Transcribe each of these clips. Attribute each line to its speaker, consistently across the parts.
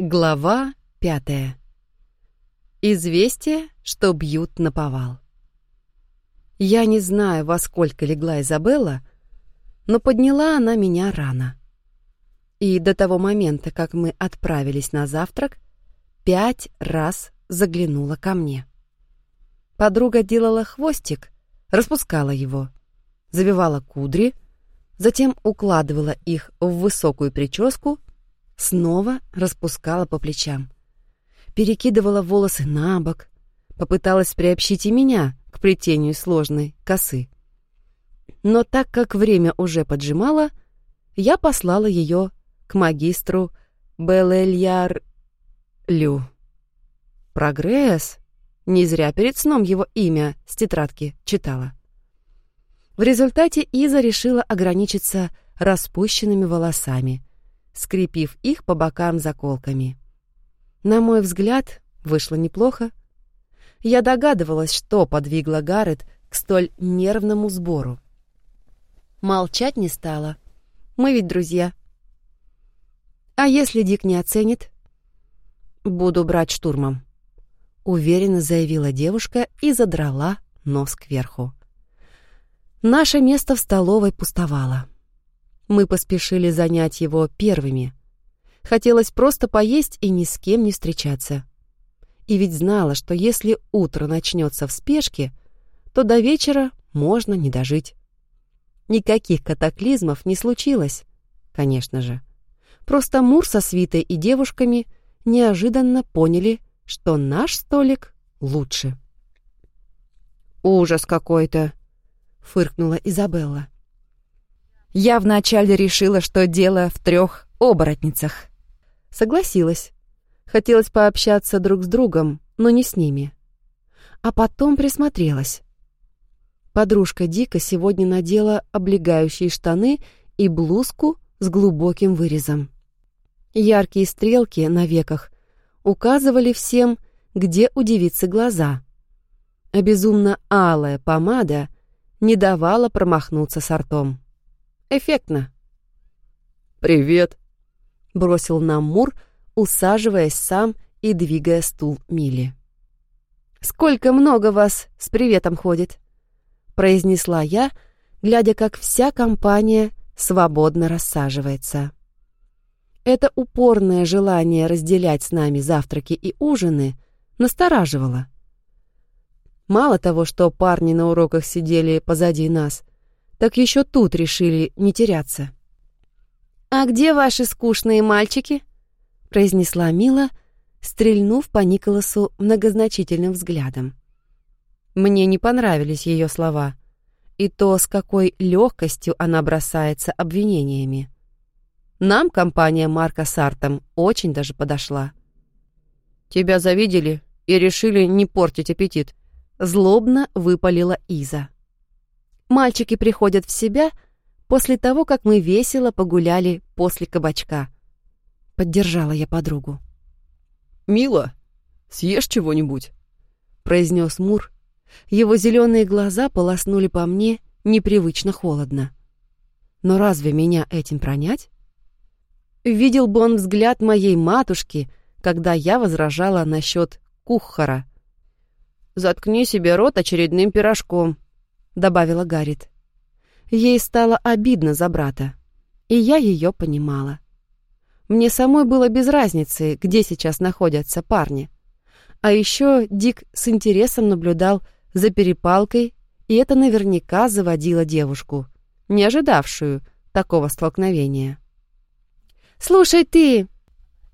Speaker 1: Глава пятая. Известие, что бьют на повал. Я не знаю, во сколько легла Изабелла, но подняла она меня рано. И до того момента, как мы отправились на завтрак, пять раз заглянула ко мне. Подруга делала хвостик, распускала его, завивала кудри, затем укладывала их в высокую прическу снова распускала по плечам. Перекидывала волосы на бок, попыталась приобщить и меня к плетению сложной косы. Но так как время уже поджимало, я послала ее к магистру Белельяр Лю. Прогресс. Не зря перед сном его имя с тетрадки читала. В результате Иза решила ограничиться распущенными волосами — скрепив их по бокам заколками. На мой взгляд, вышло неплохо. Я догадывалась, что подвигло Гаррет к столь нервному сбору. Молчать не стала. Мы ведь друзья. А если Дик не оценит? Буду брать штурмом. Уверенно заявила девушка и задрала нос кверху. Наше место в столовой пустовало. Мы поспешили занять его первыми. Хотелось просто поесть и ни с кем не встречаться. И ведь знала, что если утро начнется в спешке, то до вечера можно не дожить. Никаких катаклизмов не случилось, конечно же. Просто Мур со свитой и девушками неожиданно поняли, что наш столик лучше. «Ужас какой-то!» — фыркнула Изабелла. Я вначале решила, что дело в трех оборотницах. Согласилась. Хотелось пообщаться друг с другом, но не с ними. А потом присмотрелась. Подружка Дика сегодня надела облегающие штаны и блузку с глубоким вырезом. Яркие стрелки на веках указывали всем, где удивиться глаза. А безумно алая помада не давала промахнуться с ртом. Эффектно. «Привет», — бросил нам Мур, усаживаясь сам и двигая стул Мили. «Сколько много вас с приветом ходит», — произнесла я, глядя, как вся компания свободно рассаживается. Это упорное желание разделять с нами завтраки и ужины настораживало. Мало того, что парни на уроках сидели позади нас, так еще тут решили не теряться. «А где ваши скучные мальчики?» — произнесла Мила, стрельнув по Николасу многозначительным взглядом. Мне не понравились ее слова и то, с какой легкостью она бросается обвинениями. Нам компания Марка с Артом очень даже подошла. «Тебя завидели и решили не портить аппетит», — злобно выпалила Иза. Мальчики приходят в себя после того, как мы весело погуляли после кабачка. Поддержала я подругу.
Speaker 2: «Мила, съешь чего-нибудь?»
Speaker 1: произнес Мур. Его зеленые глаза полоснули по мне непривычно холодно. Но разве меня этим пронять? Видел бы он взгляд моей матушки, когда я возражала насчет кухара. «Заткни себе рот очередным пирожком», добавила Гаррит. Ей стало обидно за брата, и я ее понимала. Мне самой было без разницы, где сейчас находятся парни. А еще Дик с интересом наблюдал за перепалкой, и это наверняка заводило девушку, не ожидавшую такого столкновения. «Слушай ты!»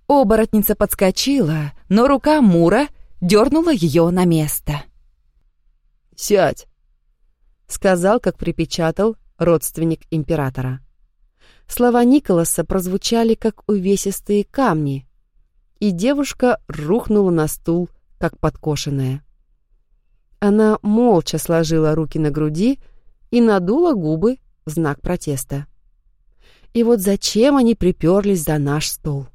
Speaker 1: Оборотница подскочила, но рука Мура дернула ее на место.
Speaker 2: «Сядь!»
Speaker 1: — сказал, как припечатал родственник императора. Слова Николаса прозвучали, как увесистые камни, и девушка рухнула на стул, как подкошенная. Она молча сложила руки на груди и надула губы в знак протеста. И вот зачем они приперлись за наш стол?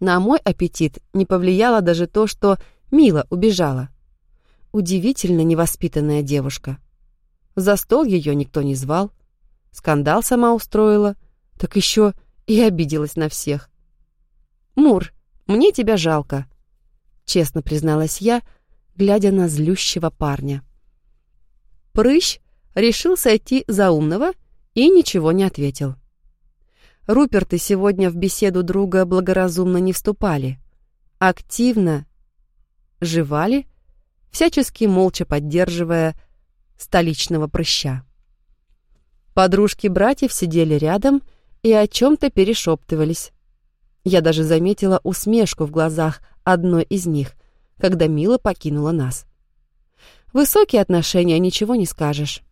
Speaker 1: На мой аппетит не повлияло даже то, что Мила убежала. Удивительно невоспитанная девушка — за стол ее никто не звал. Скандал сама устроила, так еще и обиделась на всех. «Мур, мне тебя жалко», — честно призналась я, глядя на злющего парня. Прыщ решил сойти за умного и ничего не ответил. Руперты сегодня в беседу друга благоразумно не вступали. Активно жевали, всячески молча поддерживая столичного прыща. Подружки братьев сидели рядом и о чем-то перешептывались. Я даже заметила усмешку в глазах одной из них, когда Мила покинула нас. Высокие отношения, ничего не скажешь.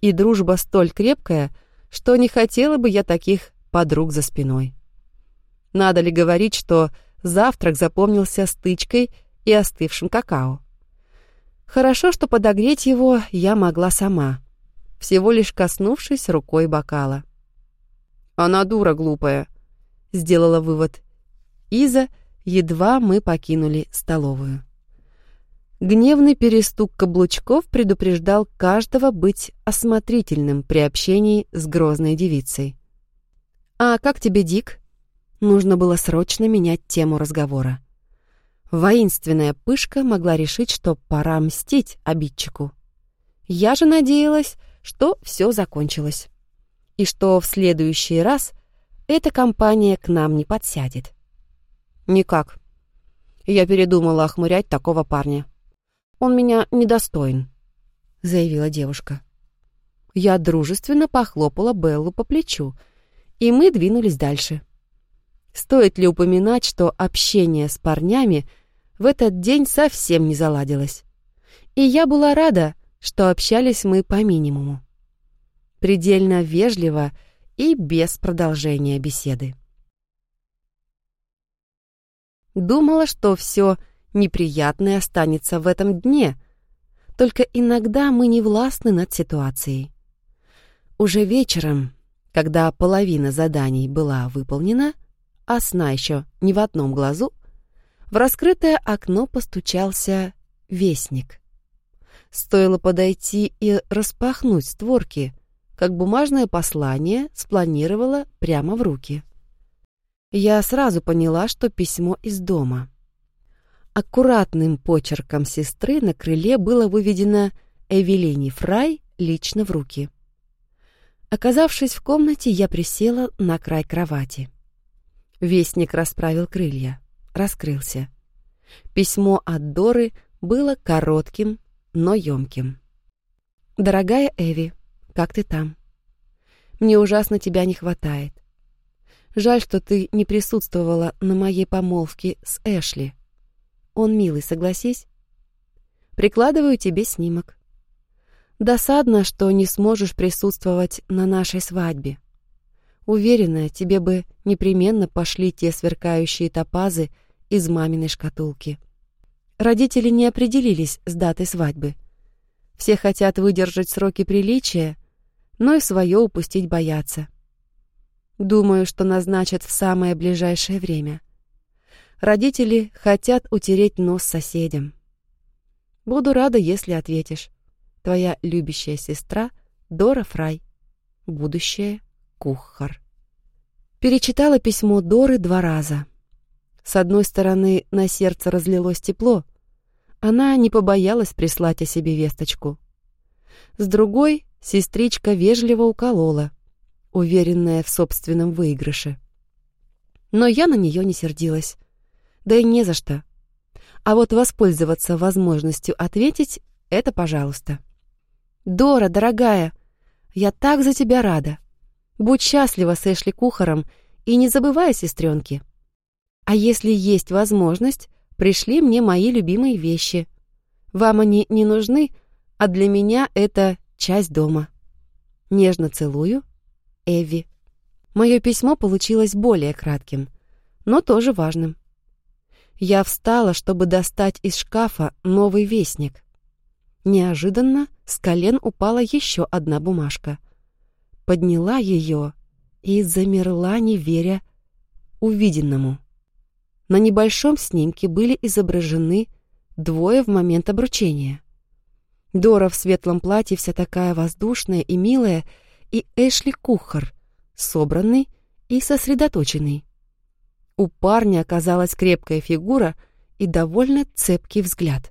Speaker 1: И дружба столь крепкая, что не хотела бы я таких подруг за спиной. Надо ли говорить, что завтрак запомнился стычкой и остывшим какао? Хорошо, что подогреть его я могла сама, всего лишь коснувшись рукой бокала. «Она дура глупая», — сделала вывод Иза, едва мы покинули столовую. Гневный перестук каблучков предупреждал каждого быть осмотрительным при общении с грозной девицей. «А как тебе, Дик?» Нужно было срочно менять тему разговора. Воинственная пышка могла решить, что пора мстить обидчику. Я же надеялась, что все закончилось. И что в следующий раз эта компания к нам не подсядет. Никак. Я передумала охмурять такого парня. Он меня недостоин, заявила девушка. Я дружественно похлопала Беллу по плечу, и мы двинулись дальше. Стоит ли упоминать, что общение с парнями в этот день совсем не заладилось. И я была рада, что общались мы по минимуму. Предельно вежливо и без продолжения беседы. Думала, что все неприятное останется в этом дне, только иногда мы не властны над ситуацией. Уже вечером, когда половина заданий была выполнена, а сна еще ни в одном глазу, в раскрытое окно постучался вестник. Стоило подойти и распахнуть створки, как бумажное послание спланировало прямо в руки. Я сразу поняла, что письмо из дома. Аккуратным почерком сестры на крыле было выведено «Эвелине Фрай лично в руки». Оказавшись в комнате, я присела на край кровати. Вестник расправил крылья, раскрылся. Письмо от Доры было коротким, но ёмким. «Дорогая Эви, как ты там? Мне ужасно тебя не хватает. Жаль, что ты не присутствовала на моей помолвке с Эшли. Он милый, согласись? Прикладываю тебе снимок. Досадно, что не сможешь присутствовать на нашей свадьбе. Уверена, тебе бы непременно пошли те сверкающие топазы из маминой шкатулки. Родители не определились с датой свадьбы. Все хотят выдержать сроки приличия, но и свое упустить боятся. Думаю, что назначат в самое ближайшее время. Родители хотят утереть нос соседям. Буду рада, если ответишь. Твоя любящая сестра Дора Фрай. Будущее Кухар. Перечитала письмо Доры два раза. С одной стороны, на сердце разлилось тепло. Она не побоялась прислать о себе весточку. С другой, сестричка вежливо уколола, уверенная в собственном выигрыше. Но я на нее не сердилась. Да и не за что. А вот воспользоваться возможностью ответить — это пожалуйста. «Дора, дорогая, я так за тебя рада. Будь счастлива с Эшли Кухаром и не забывай о сестренке. А если есть возможность, пришли мне мои любимые вещи. Вам они не нужны, а для меня это часть дома. Нежно целую, Эви. Мое письмо получилось более кратким, но тоже важным. Я встала, чтобы достать из шкафа новый вестник. Неожиданно с колен упала еще одна бумажка. Подняла ее и замерла, не веря увиденному. На небольшом снимке были изображены двое в момент обручения. Дора в светлом платье вся такая воздушная и милая, и Эшли Кухар, собранный и сосредоточенный. У парня оказалась крепкая фигура и довольно цепкий взгляд.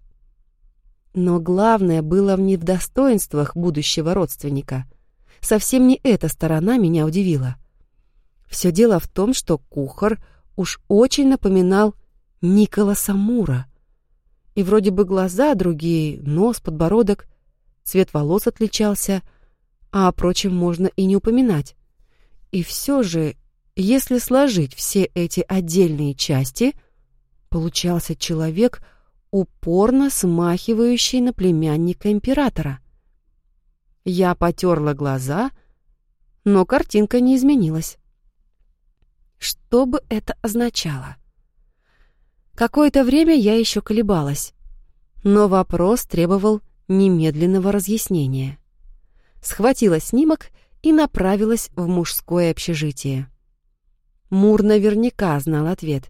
Speaker 1: Но главное было в достоинствах будущего родственника. Совсем не эта сторона меня удивила. Все дело в том, что кухар уж очень напоминал Николаса Мура. И вроде бы глаза другие, нос, подбородок, цвет волос отличался, а о прочем можно и не упоминать. И все же, если сложить все эти отдельные части, получался человек, упорно смахивающий на племянника императора. Я потерла глаза, но картинка не изменилась. Что бы это означало? Какое-то время я еще колебалась, но вопрос требовал немедленного разъяснения. Схватила снимок и направилась в мужское общежитие. Мур наверняка знал ответ,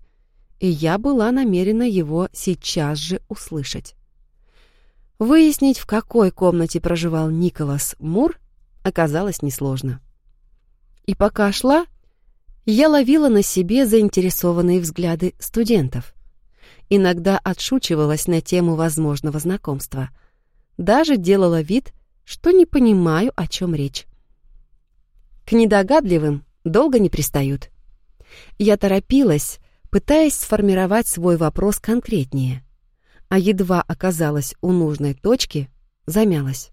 Speaker 1: и я была намерена его сейчас же услышать. Выяснить, в какой комнате проживал Николас Мур, оказалось несложно. И пока шла, я ловила на себе заинтересованные взгляды студентов. Иногда отшучивалась на тему возможного знакомства. Даже делала вид, что не понимаю, о чем речь. К недогадливым долго не пристают. Я торопилась, пытаясь сформировать свой вопрос конкретнее, а едва оказалась у нужной точки, замялась.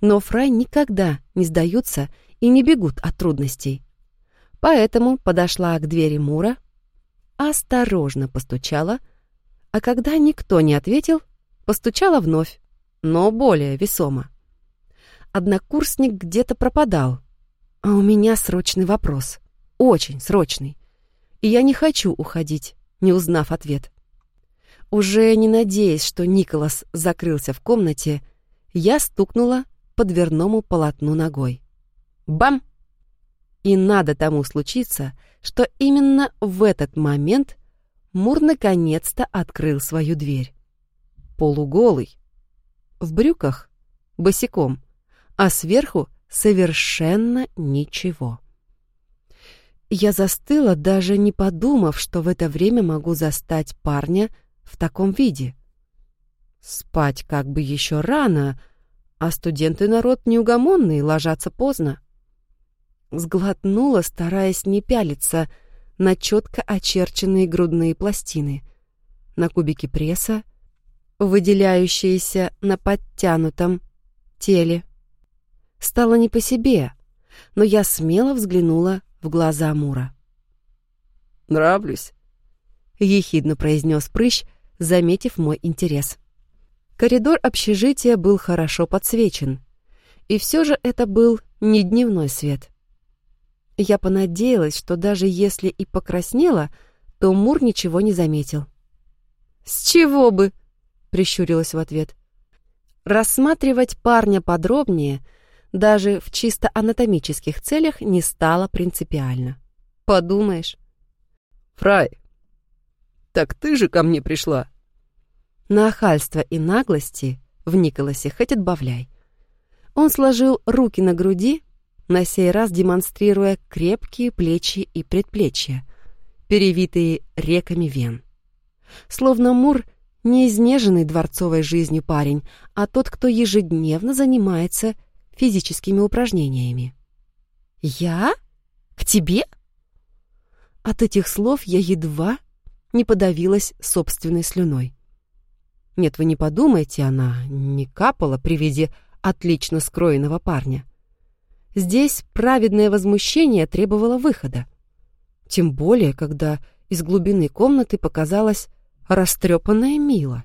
Speaker 1: Но Фрай никогда не сдаются и не бегут от трудностей. Поэтому подошла к двери Мура, осторожно постучала, а когда никто не ответил, постучала вновь, но более весомо. Однокурсник где-то пропадал, а у меня срочный вопрос, очень срочный, и я не хочу уходить, не узнав ответ. Уже не надеясь, что Николас закрылся в комнате, я стукнула по дверному полотну ногой. Бам! И надо тому случиться, что именно в этот момент Мур наконец-то открыл свою дверь. Полуголый, в брюках, босиком, а сверху совершенно ничего. Я застыла, даже не подумав, что в это время могу застать парня в таком виде. Спать как бы еще рано, а студенты народ неугомонный, ложатся поздно. Сглотнула, стараясь не пялиться на четко очерченные грудные пластины, на кубики пресса, выделяющиеся на подтянутом теле. Стало не по себе, но я смело взглянула в глаза Мура.
Speaker 2: «Нравлюсь», — ехидно произнес прыщ, заметив мой интерес.
Speaker 1: Коридор общежития был хорошо подсвечен, и все же это был не дневной свет. Я понадеялась, что даже если и покраснела, то Мур ничего не заметил. «С чего бы?» — прищурилась в ответ. Рассматривать парня подробнее, даже в чисто анатомических целях, не стало принципиально. Подумаешь.
Speaker 2: «Фрай, так ты же ко мне пришла?»
Speaker 1: Нахальство и наглости в Николасе хоть отбавляй. Он сложил руки на груди, на сей раз демонстрируя крепкие плечи и предплечья, перевитые реками вен. Словно Мур не изнеженный дворцовой жизнью парень, а тот, кто ежедневно занимается физическими упражнениями. «Я? К тебе?» От этих слов я едва не подавилась собственной слюной. Нет, вы не подумайте, она не капала при виде отлично скроенного парня. Здесь праведное возмущение требовало выхода. Тем более, когда из глубины комнаты показалась растрепанная Мила.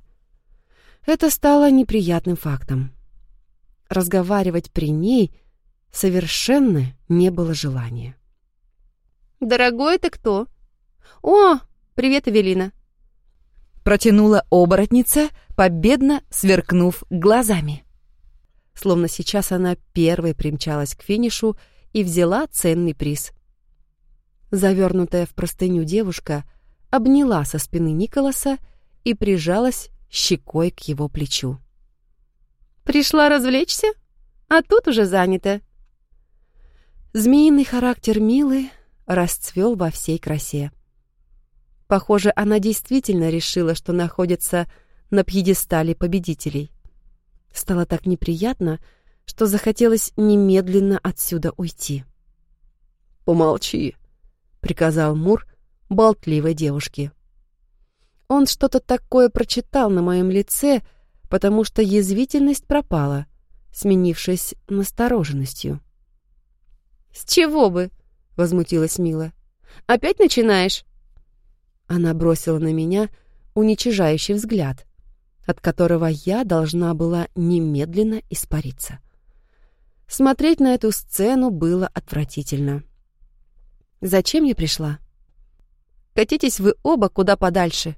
Speaker 1: Это стало неприятным фактом. Разговаривать при ней совершенно не было желания. «Дорогой, ты кто?» «О, привет, Эвелина!» Протянула оборотница, победно сверкнув глазами словно сейчас она первой примчалась к финишу и взяла ценный приз. Завернутая в простыню девушка обняла со спины Николаса и прижалась щекой к его плечу. «Пришла развлечься? А тут уже занято». Змеиный характер Милы расцвел во всей красе. Похоже, она действительно решила, что находится на пьедестале победителей. Стало так неприятно, что захотелось немедленно отсюда уйти.
Speaker 2: «Помолчи», — приказал Мур болтливой девушке.
Speaker 1: Он что-то такое прочитал на моем лице, потому что язвительность пропала, сменившись настороженностью. «С чего бы?» — возмутилась Мила. «Опять начинаешь?» Она бросила на меня уничижающий взгляд, от которого я должна была немедленно испариться. Смотреть на эту сцену было отвратительно. «Зачем я пришла?» «Катитесь вы оба куда подальше!»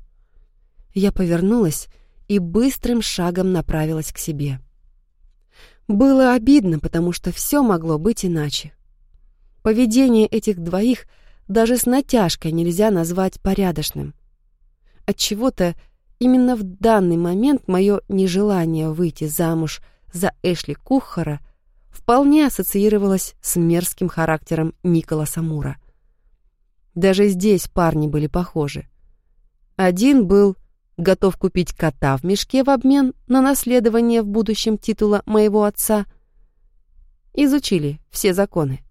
Speaker 1: Я повернулась и быстрым шагом направилась к себе. Было обидно, потому что все могло быть иначе. Поведение этих двоих даже с натяжкой нельзя назвать порядочным. Отчего-то именно в данный момент мое нежелание выйти замуж за Эшли Кухара вполне ассоциировалось с мерзким характером Николаса Мура. Даже здесь парни были похожи. Один был готов купить кота в мешке в обмен на наследование в будущем титула моего отца. Изучили все законы.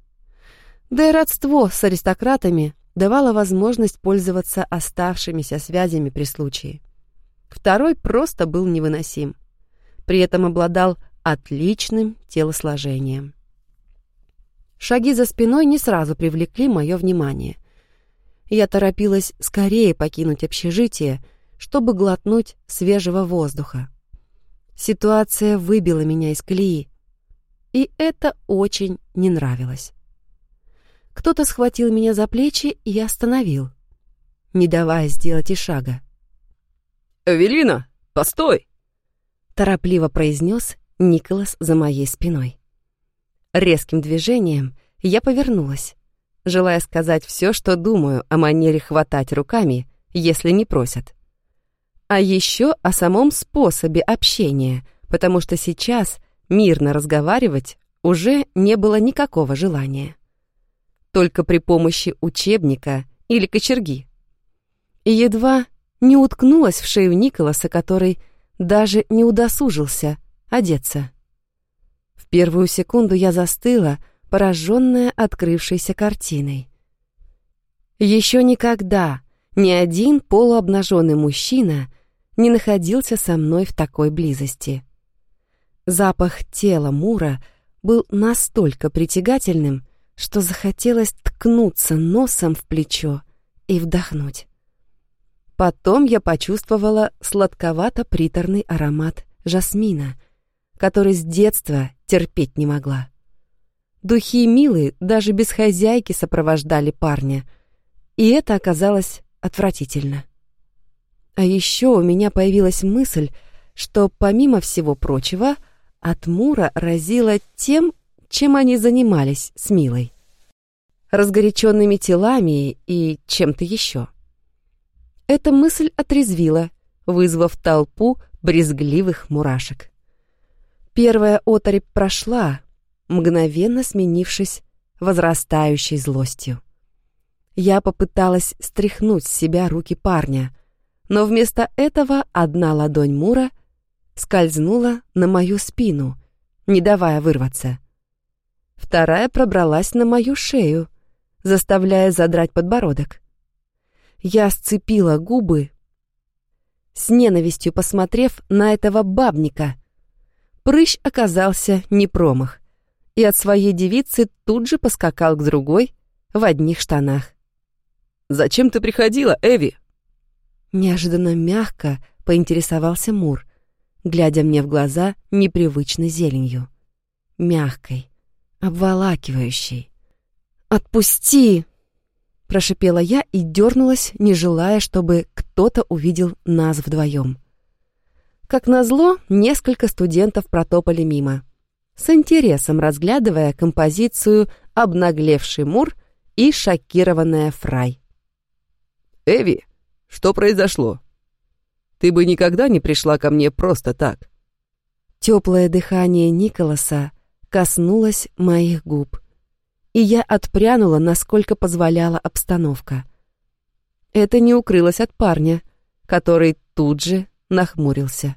Speaker 1: Да и родство с аристократами давало возможность пользоваться оставшимися связями при случае. Второй просто был невыносим. При этом обладал отличным телосложением. Шаги за спиной не сразу привлекли мое внимание. Я торопилась скорее покинуть общежитие, чтобы глотнуть свежего воздуха. Ситуация выбила меня из колеи, и это очень не нравилось. Кто-то схватил меня за плечи и остановил, не давая сделать и шага.
Speaker 2: «Эвелина, постой!»
Speaker 1: — торопливо произнес Николас за моей спиной. Резким движением я повернулась, желая сказать все, что думаю о манере хватать руками, если не просят а еще о самом способе общения, потому что сейчас мирно разговаривать уже не было никакого желания. Только при помощи учебника или кочерги. И едва не уткнулась в шею Николаса, который даже не удосужился одеться. В первую секунду я застыла, пораженная открывшейся картиной. Еще никогда ни один полуобнаженный мужчина не находился со мной в такой близости. Запах тела Мура был настолько притягательным, что захотелось ткнуться носом в плечо и вдохнуть. Потом я почувствовала сладковато-приторный аромат жасмина, который с детства терпеть не могла. Духи Милы даже без хозяйки сопровождали парня, и это оказалось отвратительно. А еще у меня появилась мысль, что, помимо всего прочего, от Мура разило тем, чем они занимались с Милой. Разгоряченными телами и чем-то еще. Эта мысль отрезвила, вызвав толпу брезгливых мурашек. Первая оторопь прошла, мгновенно сменившись возрастающей злостью. Я попыталась стряхнуть с себя руки парня — но вместо этого одна ладонь Мура скользнула на мою спину, не давая вырваться. Вторая пробралась на мою шею, заставляя задрать подбородок. Я сцепила губы, с ненавистью посмотрев на этого бабника. Прыщ оказался не промах, и от своей девицы тут же поскакал к другой в одних штанах.
Speaker 2: «Зачем ты приходила, Эви?»
Speaker 1: Неожиданно мягко поинтересовался Мур, глядя мне в глаза непривычной зеленью. Мягкой, обволакивающей. «Отпусти!» — прошипела я и дернулась, не желая, чтобы кто-то увидел нас вдвоем. Как назло, несколько студентов протопали мимо, с интересом разглядывая композицию «Обнаглевший Мур» и «Шокированная Фрай».
Speaker 2: «Эви!» Что произошло? Ты бы никогда не пришла ко мне просто так.
Speaker 1: Теплое дыхание Николаса коснулось моих губ, и я отпрянула, насколько позволяла обстановка. это не укрылось от парня, который тут же нахмурился.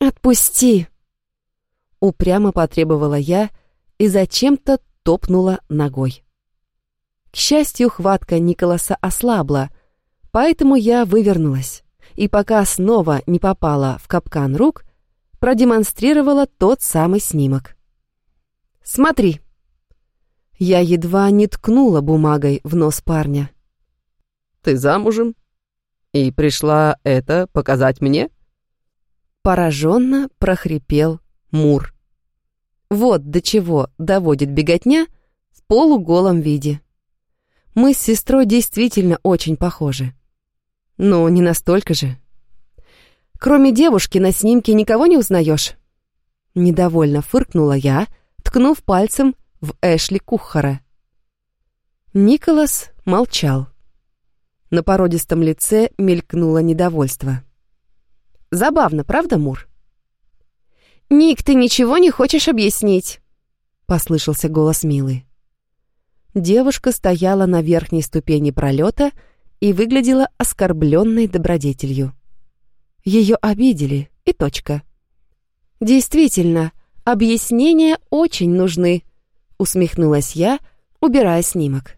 Speaker 1: «Отпусти!» Упрямо потребовала я и зачем-то топнула ногой. К счастью, хватка Николаса ослабла, поэтому я вывернулась, и пока снова не попала в капкан рук, продемонстрировала тот самый снимок. «Смотри!» Я едва не ткнула бумагой в нос парня.
Speaker 2: «Ты замужем? И пришла это показать мне?»
Speaker 1: Пораженно прохрипел Мур. Вот до чего доводит беготня в полуголом виде. Мы с сестрой действительно очень похожи. Но не настолько же. Кроме девушки на снимке никого не узнаешь? Недовольно фыркнула я, ткнув пальцем в Эшли Кухара. Николас молчал. На породистом лице мелькнуло недовольство. Забавно, правда, Мур? «Ник, ты ничего не хочешь объяснить?» — послышался голос Милы. Девушка стояла на верхней ступени пролета и выглядела оскорбленной добродетелью. Ее обидели, и точка. «Действительно, объяснения очень нужны», — усмехнулась я, убирая снимок.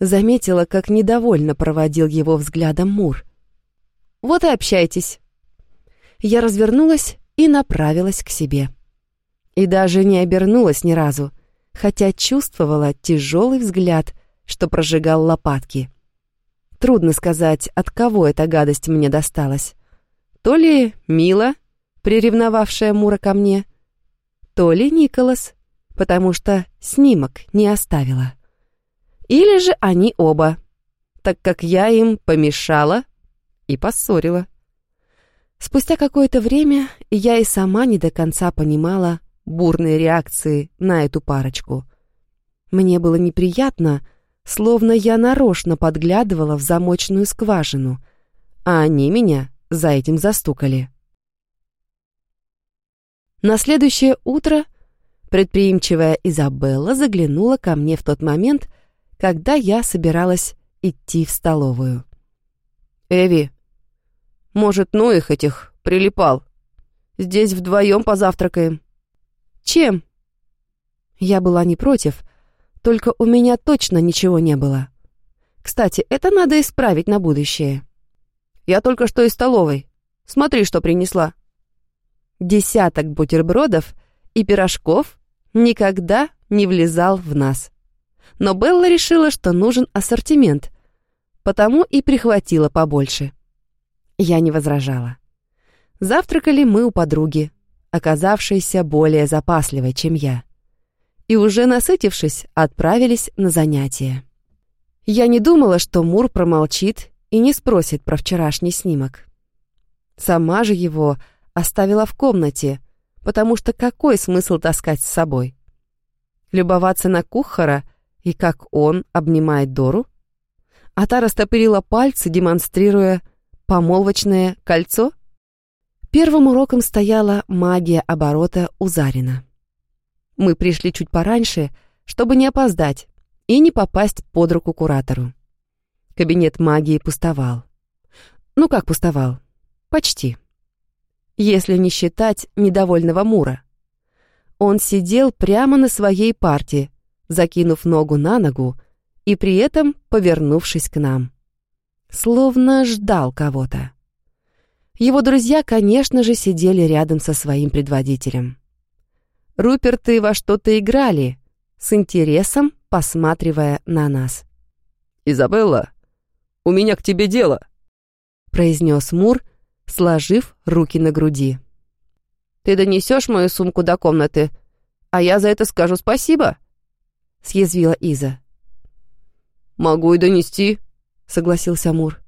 Speaker 1: Заметила, как недовольно проводил его взглядом Мур. «Вот и общайтесь». Я развернулась и направилась к себе. И даже не обернулась ни разу, хотя чувствовала тяжелый взгляд, что прожигал лопатки. Трудно сказать, от кого эта гадость мне досталась. То ли Мила, приревновавшая Мура ко мне, то ли Николас, потому что снимок не оставила. Или же они оба, так как я им помешала и поссорила. Спустя какое-то время я и сама не до конца понимала бурные реакции на эту парочку. Мне было неприятно, словно я нарочно подглядывала в замочную скважину, а они меня за этим застукали. На следующее утро предприимчивая Изабелла заглянула ко мне в тот момент, когда я собиралась идти в столовую. «Эви, может, ну их этих, прилипал. Здесь вдвоем позавтракаем. Чем? Я была не против, только у меня точно ничего не было. Кстати, это надо исправить на будущее. Я только что из столовой. Смотри, что принесла. Десяток бутербродов и пирожков никогда не влезал в нас. Но Белла решила, что нужен ассортимент, потому и прихватила побольше. Я не возражала. Завтракали мы у подруги, оказавшейся более запасливой, чем я. И уже насытившись, отправились на занятия. Я не думала, что Мур промолчит и не спросит про вчерашний снимок. Сама же его оставила в комнате, потому что какой смысл таскать с собой? Любоваться на Кухара и как он обнимает Дору? А та растопырила пальцы, демонстрируя Помолвочное кольцо? Первым уроком стояла магия оборота у Зарина. Мы пришли чуть пораньше, чтобы не опоздать и не попасть под руку куратору. Кабинет магии пустовал. Ну как пустовал? Почти. Если не считать недовольного Мура. Он сидел прямо на своей парте, закинув ногу на ногу и при этом повернувшись к нам словно ждал кого-то. Его друзья, конечно же, сидели рядом со своим предводителем. Руперты во что-то играли, с интересом посматривая на нас.
Speaker 2: «Изабелла, у меня к тебе дело», — произнес Мур, сложив руки на груди.
Speaker 1: «Ты донесешь мою сумку до комнаты, а я за это скажу спасибо», — съязвила Иза.
Speaker 2: «Могу и донести», —
Speaker 1: согласился Мур.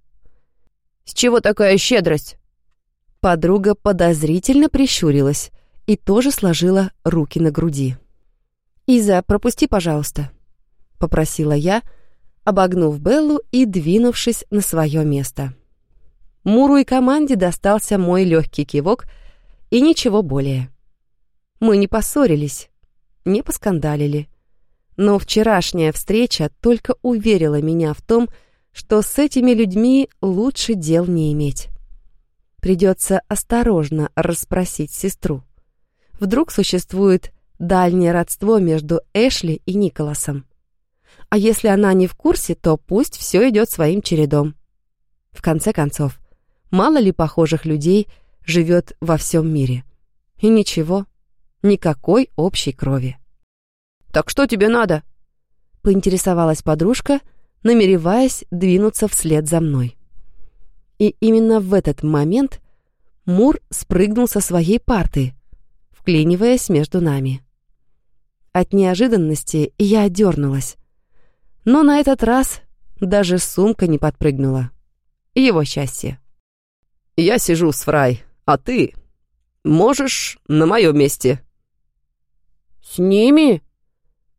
Speaker 1: «С чего такая щедрость?» Подруга подозрительно прищурилась и тоже сложила руки на груди. «Иза, пропусти, пожалуйста», — попросила я, обогнув Беллу и двинувшись на свое место. Муру и команде достался мой легкий кивок и ничего более. Мы не поссорились, не поскандалили. Но вчерашняя встреча только уверила меня в том, что с этими людьми лучше дел не иметь. Придется осторожно расспросить сестру. Вдруг существует дальнее родство между Эшли и Николасом. А если она не в курсе, то пусть все идет своим чередом. В конце концов, мало ли похожих людей живет во всем мире. И ничего, никакой общей крови.
Speaker 2: «Так что тебе надо?»
Speaker 1: — поинтересовалась подружка, намереваясь двинуться вслед за мной. И именно в этот момент Мур спрыгнул со своей парты, вклиниваясь между нами. От неожиданности я отдернулась. Но на этот раз даже сумка не подпрыгнула. Его счастье.
Speaker 2: «Я сижу с Фрай, а ты можешь на моем месте?»
Speaker 1: «С ними?»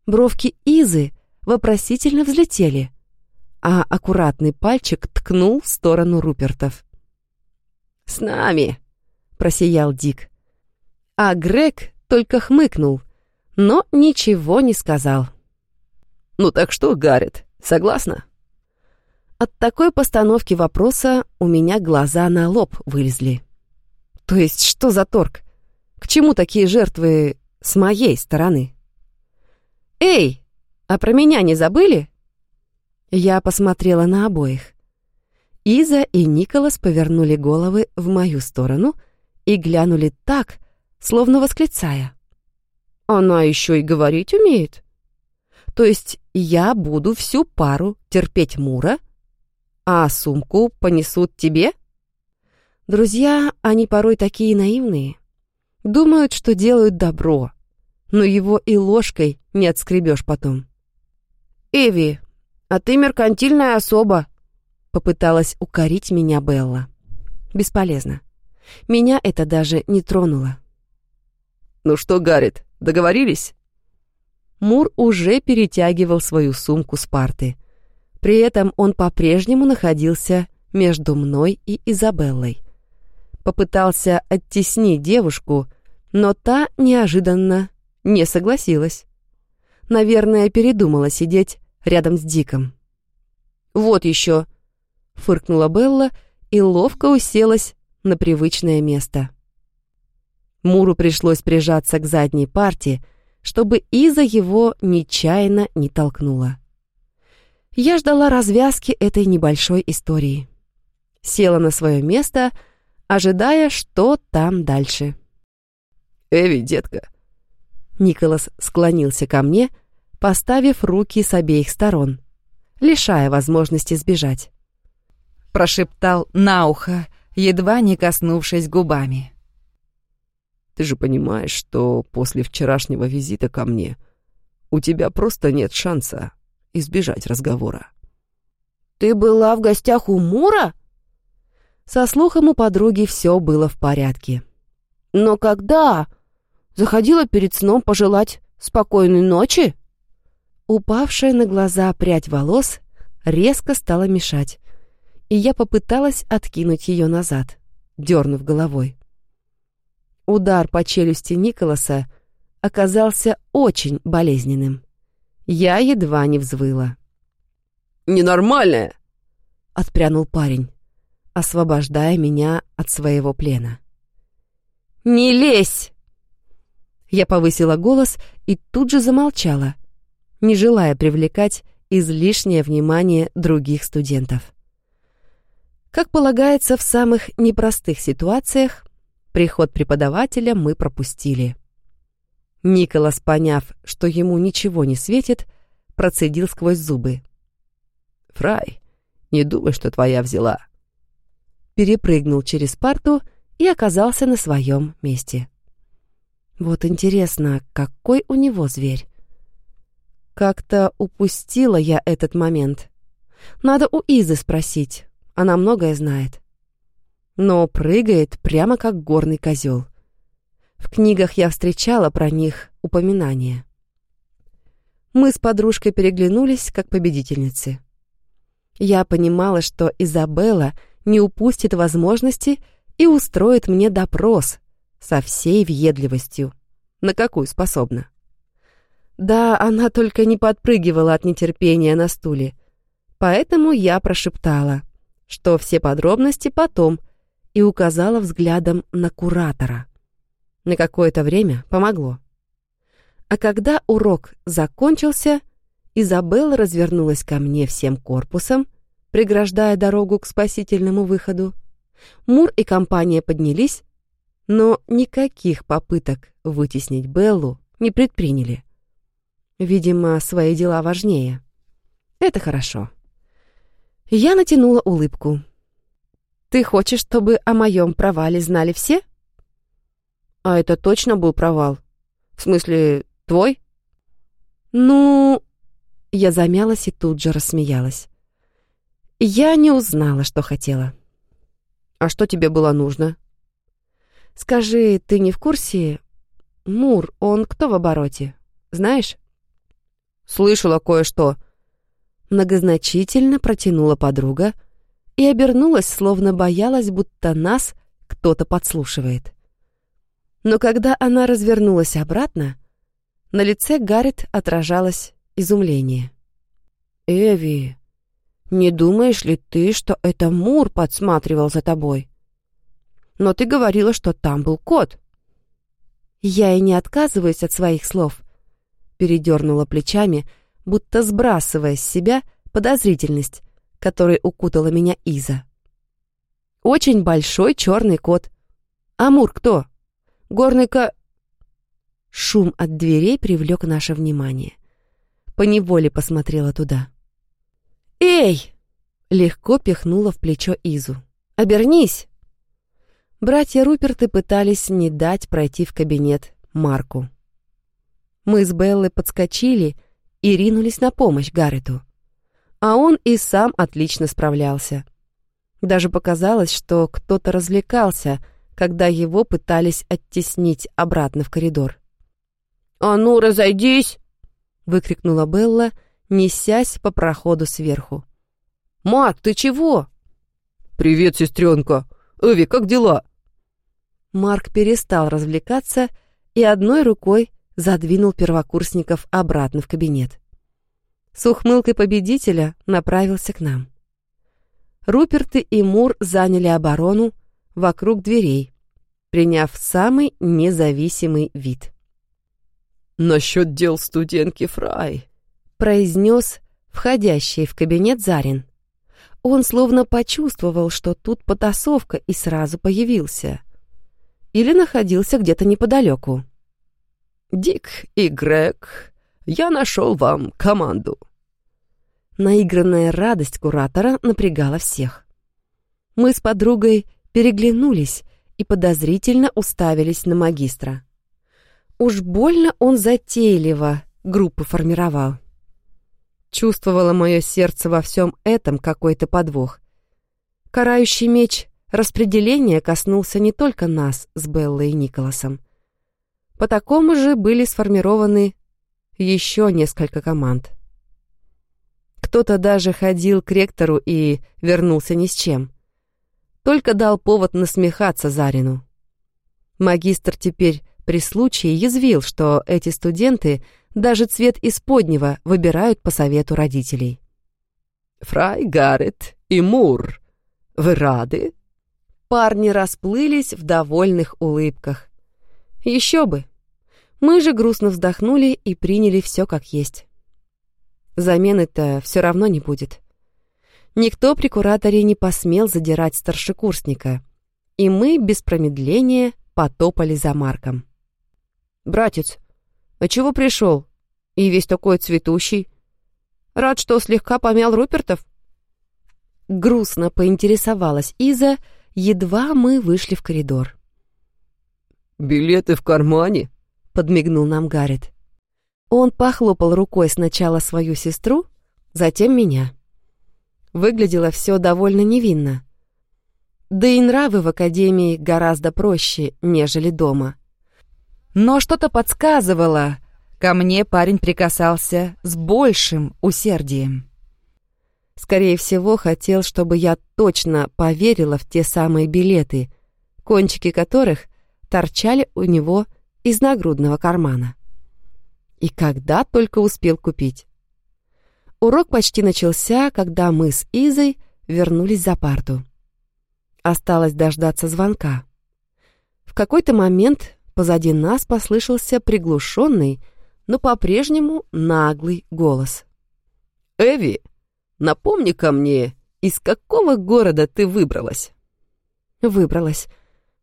Speaker 1: Бровки Изы вопросительно взлетели, а аккуратный пальчик ткнул в сторону Рупертов.
Speaker 2: «С нами!» — просиял Дик.
Speaker 1: А Грег только хмыкнул, но ничего не сказал.
Speaker 2: «Ну так что, Гаррет, согласна?»
Speaker 1: От такой постановки вопроса у меня глаза на лоб вылезли. То есть что за торг? К чему такие жертвы с моей стороны? «Эй, а про меня не забыли?» Я посмотрела на обоих. Иза и Николас повернули головы в мою сторону и глянули так, словно восклицая. Она еще и говорить умеет. То есть я буду всю пару терпеть Мура, а сумку понесут тебе? Друзья, они порой такие наивные. Думают, что делают добро, но его и ложкой не отскребешь потом. «Эви, а ты меркантильная особа», — попыталась укорить меня Белла. Бесполезно. Меня это даже не тронуло.
Speaker 2: «Ну что, Гаррит, договорились?»
Speaker 1: Мур уже перетягивал свою сумку с парты. При этом он по-прежнему находился между мной и Изабеллой. Попытался оттеснить девушку, но та неожиданно не согласилась. Наверное, передумала сидеть рядом с Диком. «Вот еще!» — фыркнула Белла и ловко уселась на привычное место. Муру пришлось прижаться к задней парте, чтобы Иза его нечаянно не толкнула. Я ждала развязки этой небольшой истории. Села на свое место, ожидая, что там дальше.
Speaker 2: «Эви, детка!»
Speaker 1: Николас склонился ко мне, поставив руки с обеих сторон, лишая возможности сбежать. Прошептал на ухо, едва не коснувшись губами.
Speaker 2: Ты же понимаешь, что после вчерашнего визита ко мне у тебя просто нет шанса избежать разговора.
Speaker 1: Ты была в гостях у Мура? Со слухом у подруги все было в порядке. Но когда? Заходила перед сном пожелать спокойной ночи? Упавшая на глаза прядь волос резко стала мешать, и я попыталась откинуть ее назад, дернув головой. Удар по челюсти Николаса оказался очень болезненным. Я едва не взвыла.
Speaker 2: «Ненормальная!»
Speaker 1: — отпрянул парень, освобождая меня от своего плена. «Не лезь!» Я повысила голос и тут же замолчала, не желая привлекать излишнее внимание других студентов. Как полагается в самых непростых ситуациях, Приход преподавателя мы пропустили. Николас, поняв, что ему ничего не светит, процедил сквозь зубы.
Speaker 2: «Фрай, не думай, что твоя взяла».
Speaker 1: Перепрыгнул через парту и оказался на своем месте. Вот интересно, какой у него зверь? Как-то упустила я этот момент. Надо у Изы спросить, она многое знает но прыгает прямо как горный козел. В книгах я встречала про них упоминания. Мы с подружкой переглянулись, как победительницы. Я понимала, что Изабелла не упустит возможности и устроит мне допрос со всей въедливостью, на какую способна. Да, она только не подпрыгивала от нетерпения на стуле, Поэтому я прошептала, что все подробности потом, и указала взглядом на куратора. На какое-то время помогло. А когда урок закончился, Изабелла развернулась ко мне всем корпусом, преграждая дорогу к спасительному выходу. Мур и компания поднялись, но никаких попыток вытеснить Беллу не предприняли. Видимо, свои дела важнее. Это хорошо. Я натянула улыбку. «Ты хочешь, чтобы о моем провале знали все?» «А это точно был провал? В смысле, твой?» «Ну...» Я замялась и тут же рассмеялась. Я не узнала, что хотела. «А что тебе было нужно?» «Скажи, ты не в курсе? Мур, он кто в обороте? Знаешь?» «Слышала кое-что», Многозначительно протянула подруга и обернулась, словно боялась, будто нас кто-то подслушивает. Но когда она развернулась обратно, на лице Гаррет отражалось изумление. «Эви, не думаешь ли ты, что это Мур подсматривал за тобой? Но ты говорила, что там был кот». «Я и не отказываюсь от своих слов», — передернула плечами, — будто сбрасывая с себя подозрительность, которой укутала меня Иза. Очень большой черный кот. Амур кто? Горный ко... Шум от дверей привлек наше внимание. Поневоле посмотрела туда. «Эй!» — легко пихнула в плечо Изу. «Обернись!» Братья Руперты пытались не дать пройти в кабинет Марку. Мы с Беллой подскочили и ринулись на помощь Гаррету. А он и сам отлично справлялся. Даже показалось, что кто-то развлекался, когда его пытались оттеснить обратно в коридор. «А ну, разойдись!» — выкрикнула Белла, несясь по проходу сверху. «Марк, ты чего?»
Speaker 2: «Привет, сестренка! Эви, как дела?»
Speaker 1: Марк перестал развлекаться и одной рукой задвинул первокурсников обратно в кабинет. С ухмылкой победителя направился к нам. Руперты и Мур заняли оборону вокруг дверей, приняв самый независимый вид.
Speaker 2: «Насчет дел студентки Фрай», —
Speaker 1: произнес входящий в кабинет Зарин. Он словно почувствовал, что тут потасовка, и сразу появился. Или находился где-то неподалеку.
Speaker 2: «Дик и Грег, я нашел вам команду».
Speaker 1: Наигранная радость куратора напрягала всех. Мы с подругой переглянулись и подозрительно уставились на магистра. Уж больно он затейливо группы формировал. Чувствовало мое сердце во всем этом какой-то подвох. Карающий меч распределения коснулся не только нас с Беллой и Николасом. По такому же были сформированы еще несколько команд. Кто-то даже ходил к ректору и вернулся ни с чем. Только дал повод насмехаться Зарину. Магистр теперь при случае язвил, что эти студенты даже цвет исподнего выбирают по совету родителей.
Speaker 2: «Фрай Гаррет и Мур, вы рады?»
Speaker 1: Парни расплылись в довольных улыбках. Еще бы. Мы же грустно вздохнули и приняли все как есть. Замены-то все равно не будет. Никто при кураторе не посмел задирать старшекурсника, и мы без промедления потопали за Марком. «Братец, а чего пришел? И весь такой цветущий? Рад, что слегка помял Рупертов?» Грустно поинтересовалась Иза, едва мы вышли в коридор.
Speaker 2: «Билеты в кармане?»
Speaker 1: — подмигнул нам Гаррет. Он похлопал рукой сначала свою сестру, затем меня. Выглядело все довольно невинно. Да и нравы в академии гораздо проще, нежели дома. Но что-то подсказывало, ко мне парень прикасался с большим усердием. Скорее всего, хотел, чтобы я точно поверила в те самые билеты, кончики которых торчали у него из нагрудного кармана. И когда только успел купить. Урок почти начался, когда мы с Изой вернулись за парту. Осталось дождаться звонка. В какой-то момент позади нас послышался приглушенный, но по-прежнему наглый голос.
Speaker 2: «Эви, напомни-ка мне, из какого города ты выбралась?»
Speaker 1: Выбралась.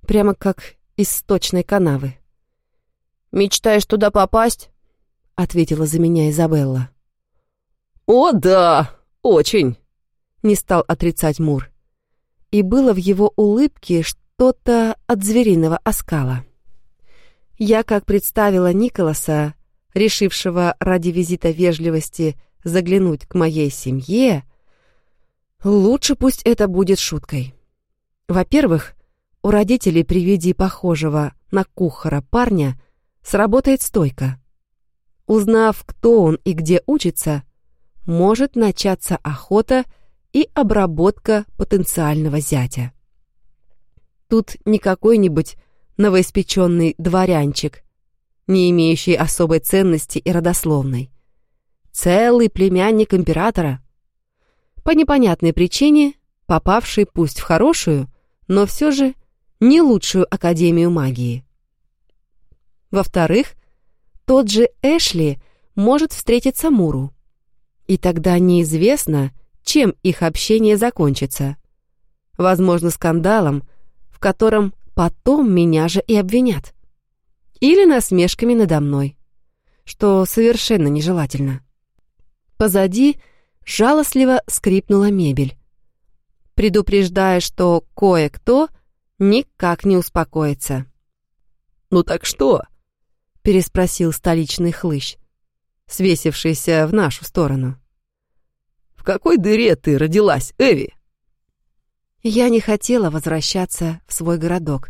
Speaker 1: Прямо как из сточной канавы.
Speaker 3: «Мечтаешь туда попасть?»
Speaker 1: — ответила за меня Изабелла.
Speaker 2: «О, да, очень!»
Speaker 1: — не стал отрицать Мур. И было в его улыбке что-то от звериного оскала. Я как представила Николаса, решившего ради визита вежливости заглянуть к моей семье, лучше пусть это будет шуткой. Во-первых, у родителей при виде похожего на кухара парня сработает стойка. Узнав, кто он и где учится, может начаться охота и обработка потенциального зятя. Тут не какой-нибудь новоиспеченный дворянчик, не имеющий особой ценности и родословной. Целый племянник императора. По непонятной причине, попавший пусть в хорошую, но все же не лучшую академию магии. Во-вторых, тот же Эшли может встретиться Муру. И тогда неизвестно, чем их общение закончится. Возможно, скандалом, в котором потом меня же и обвинят. Или насмешками надо мной, что совершенно нежелательно. Позади жалостливо скрипнула мебель, предупреждая, что кое-кто никак не успокоится.
Speaker 2: «Ну так что?»
Speaker 1: — переспросил столичный хлыщ, свесившийся в нашу сторону.
Speaker 2: «В какой дыре ты родилась, Эви?»
Speaker 1: Я не хотела возвращаться в свой городок,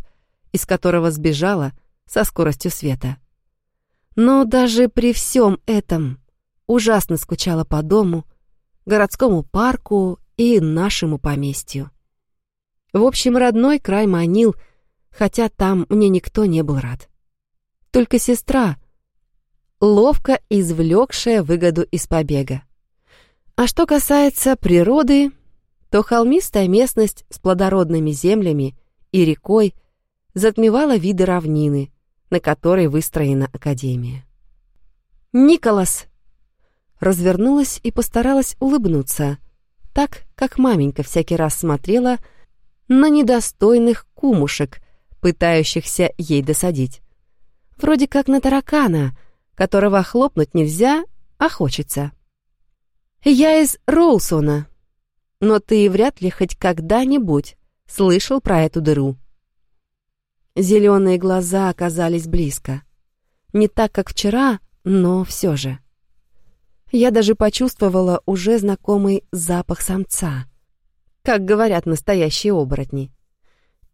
Speaker 1: из которого сбежала со скоростью света. Но даже при всем этом ужасно скучала по дому, городскому парку и нашему поместью. В общем, родной край манил, хотя там мне никто не был рад. Только сестра, ловко извлекшая выгоду из побега. А что касается природы, то холмистая местность с плодородными землями и рекой затмевала виды равнины, на которой выстроена академия. «Николас!» Развернулась и постаралась улыбнуться, так, как маменька всякий раз смотрела на недостойных кумушек, пытающихся ей досадить. Вроде как на таракана, которого хлопнуть нельзя, а хочется. «Я из Роусона, но ты вряд ли хоть когда-нибудь слышал про эту дыру». Зеленые глаза оказались близко. Не так, как вчера, но все же. Я даже почувствовала уже знакомый запах самца, как говорят настоящие оборотни.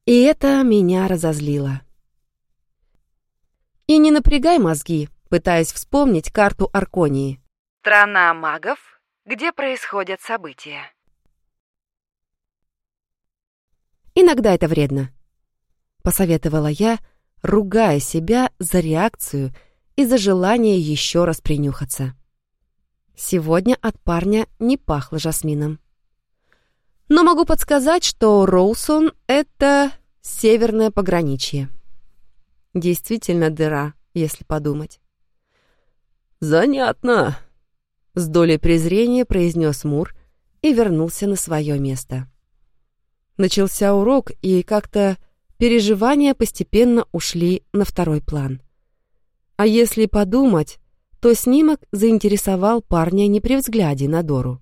Speaker 1: И это меня разозлило. И не напрягай мозги, пытаясь вспомнить карту Арконии. Страна магов, где происходят события. Иногда это вредно, посоветовала я, ругая себя за реакцию и за желание еще раз принюхаться. Сегодня от парня не пахло жасмином. Но могу подсказать, что Роусон — это северное пограничье. Действительно дыра, если подумать.
Speaker 2: «Занятно», — с долей презрения произнес Мур и вернулся на свое место. Начался урок, и как-то переживания постепенно ушли на второй план. А если подумать, то снимок заинтересовал парня не при взгляде на Дору.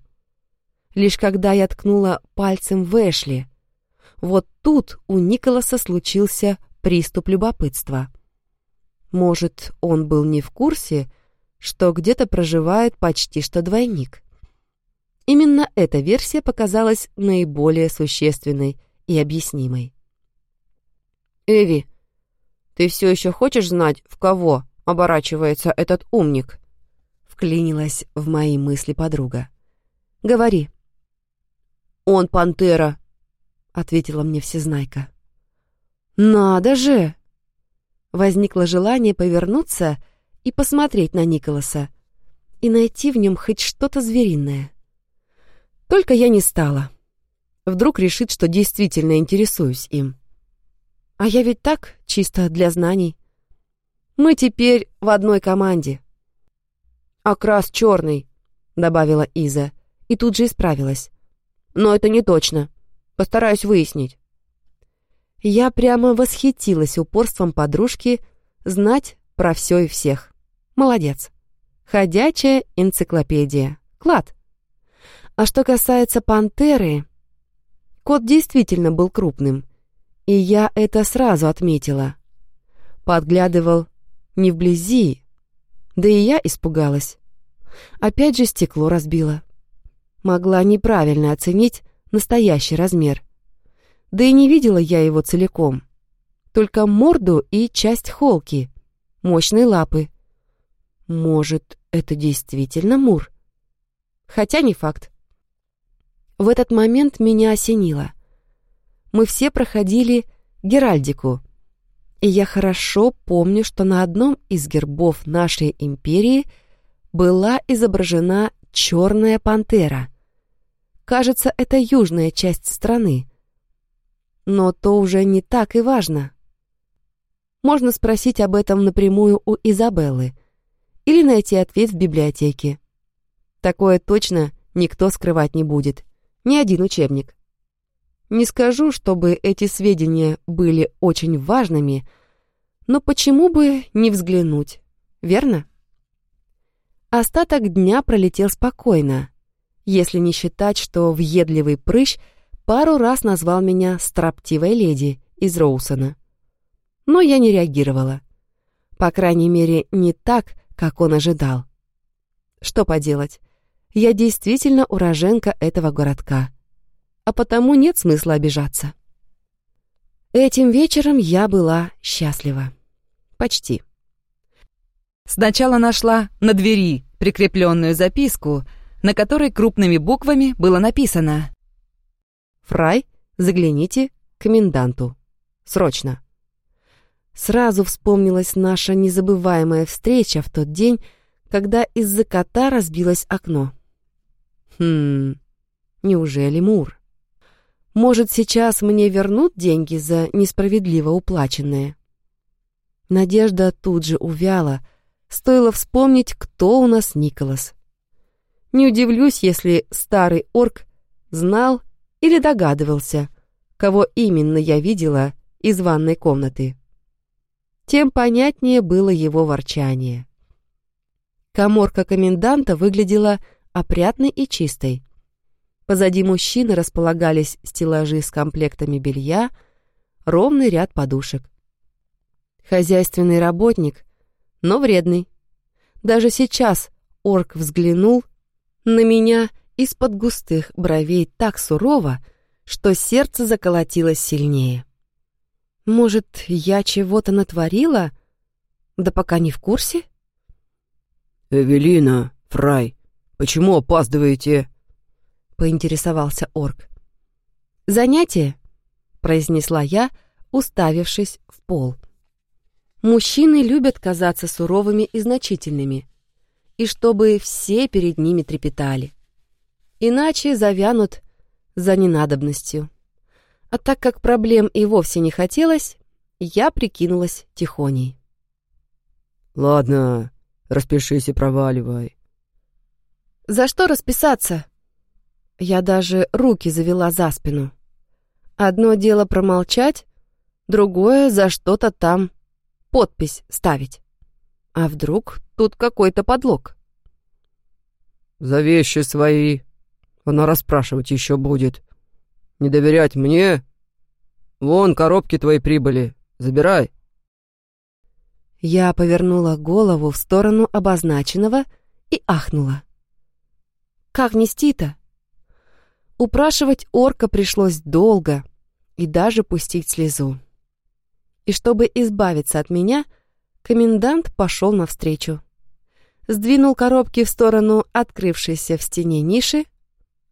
Speaker 2: Лишь когда я ткнула пальцем в Эшли, вот тут у Николаса случился приступ любопытства. Может, он был не в курсе, что где-то проживает почти что двойник. Именно эта версия показалась наиболее существенной и объяснимой.
Speaker 3: «Эви, ты все еще хочешь знать, в кого оборачивается этот умник?»
Speaker 1: Вклинилась в мои мысли подруга. «Говори».
Speaker 3: «Он пантера», —
Speaker 1: ответила мне всезнайка. «Надо же!» Возникло желание повернуться и посмотреть на Николаса. и найти в нем хоть что-то звериное. Только я не стала. Вдруг решит, что действительно интересуюсь им. А я ведь так, чисто для знаний. Мы теперь в одной команде. «Окрас черный», — добавила Иза, и тут же исправилась. «Но это не точно. Постараюсь выяснить». Я прямо восхитилась упорством подружки знать про все и всех. Молодец. Ходячая энциклопедия. Клад. А что касается пантеры, кот действительно был крупным, и я это сразу отметила. Подглядывал не вблизи, да и я испугалась. Опять же стекло разбило. Могла неправильно оценить настоящий размер. Да и не видела я его целиком. Только морду и часть холки, мощные лапы. Может, это действительно Мур? Хотя не факт. В этот момент меня осенило. Мы все проходили Геральдику, и я хорошо помню, что на одном из гербов нашей империи была изображена черная пантера. Кажется, это южная часть страны. Но то уже не так и важно. Можно спросить об этом напрямую у Изабеллы — или найти ответ в библиотеке. Такое точно никто скрывать не будет, ни один учебник. Не скажу, чтобы эти сведения были очень важными, но почему бы не взглянуть, верно? Остаток дня пролетел спокойно, если не считать, что въедливый прыщ пару раз назвал меня строптивой леди из Роусона. Но я не реагировала. По крайней мере, не так, как он ожидал. Что поделать, я действительно уроженка этого городка, а потому нет смысла обижаться. Этим вечером я была счастлива. Почти.
Speaker 2: Сначала нашла на двери прикрепленную записку, на которой крупными буквами было написано
Speaker 1: «Фрай, загляните к коменданту. Срочно». Сразу вспомнилась наша незабываемая встреча в тот день, когда из-за кота разбилось окно. Хм, неужели Мур? Может, сейчас мне вернут деньги за несправедливо уплаченные? Надежда тут же увяла, стоило вспомнить, кто у нас Николас. Не удивлюсь, если старый орк знал или догадывался, кого именно я видела из ванной комнаты тем понятнее было его ворчание. Коморка коменданта выглядела опрятной и чистой. Позади мужчины располагались стеллажи с комплектами белья, ровный ряд подушек. Хозяйственный работник, но вредный. Даже сейчас орк взглянул на меня из-под густых бровей так сурово, что сердце заколотилось сильнее. Может, я чего-то натворила? Да пока не в курсе.
Speaker 4: «Эвелина, Фрай, почему опаздываете?»
Speaker 1: — поинтересовался орк. «Занятие?» — произнесла я, уставившись в пол. Мужчины любят казаться суровыми и значительными, и чтобы все перед ними трепетали. Иначе завянут за ненадобностью. А так как проблем и вовсе не хотелось, я прикинулась тихоней.
Speaker 4: «Ладно, распишись и проваливай».
Speaker 1: «За что расписаться?» Я даже руки завела за спину. Одно дело промолчать, другое — за что-то там подпись ставить. А вдруг тут какой-то подлог?
Speaker 4: «За вещи свои. Она расспрашивать еще будет. Не доверять мне? Вон коробки твои прибыли. Забирай.
Speaker 1: Я повернула голову в сторону обозначенного и ахнула. Как нести-то? Упрашивать орка пришлось долго и даже пустить слезу. И чтобы избавиться от меня, комендант пошел навстречу. Сдвинул коробки в сторону открывшейся в стене ниши,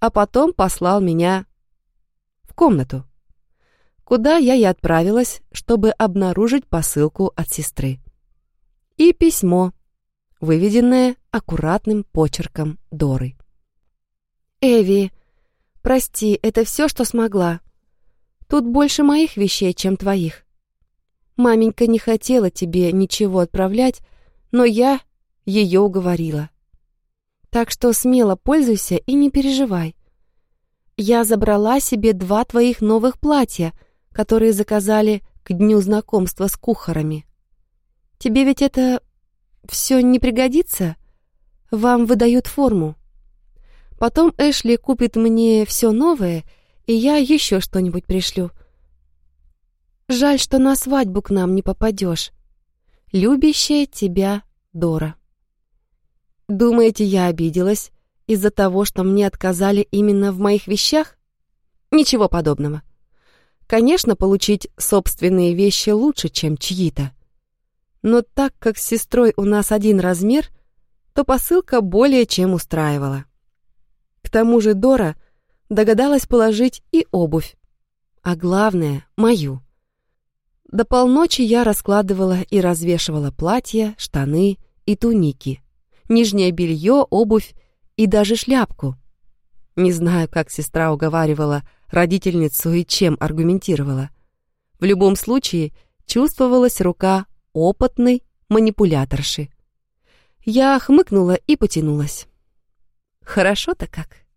Speaker 1: а потом послал меня комнату, куда я и отправилась, чтобы обнаружить посылку от сестры. И письмо, выведенное аккуратным почерком Доры. «Эви, прости, это все, что смогла. Тут больше моих вещей, чем твоих. Маменька не хотела тебе ничего отправлять, но я ее уговорила. Так что смело пользуйся и не переживай. Я забрала себе два твоих новых платья, которые заказали к дню знакомства с кухарами. Тебе ведь это все не пригодится? Вам выдают форму. Потом Эшли купит мне все новое, и я еще что-нибудь пришлю. Жаль, что на свадьбу к нам не попадешь. Любящая тебя Дора. Думаете, я обиделась из-за того, что мне отказали именно в моих вещах? Ничего подобного. Конечно, получить собственные вещи лучше, чем чьи-то. Но так как с сестрой у нас один размер, то посылка более чем устраивала. К тому же Дора догадалась положить и обувь, а главное — мою. До полночи я раскладывала и развешивала платья, штаны и туники, нижнее белье, обувь и даже шляпку. Не знаю, как сестра уговаривала родительницу и чем аргументировала. В любом случае чувствовалась рука опытной манипуляторши. Я хмыкнула и потянулась. Хорошо-то как.